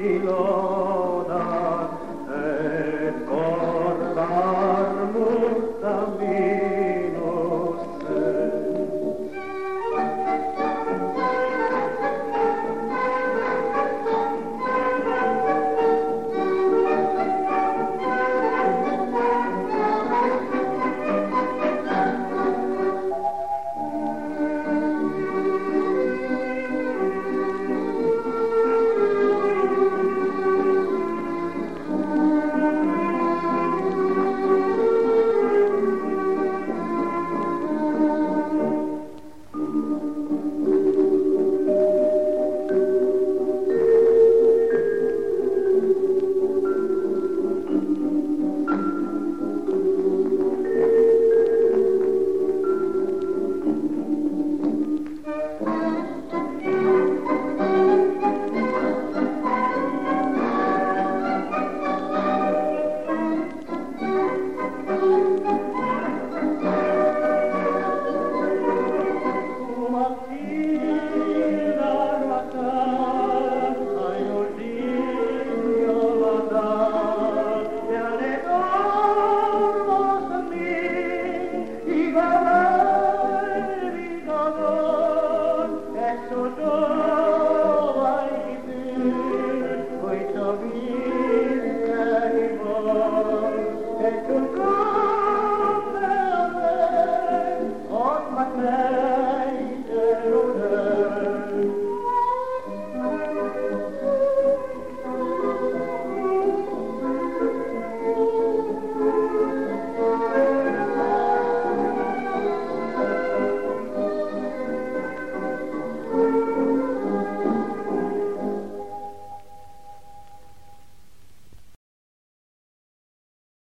silence.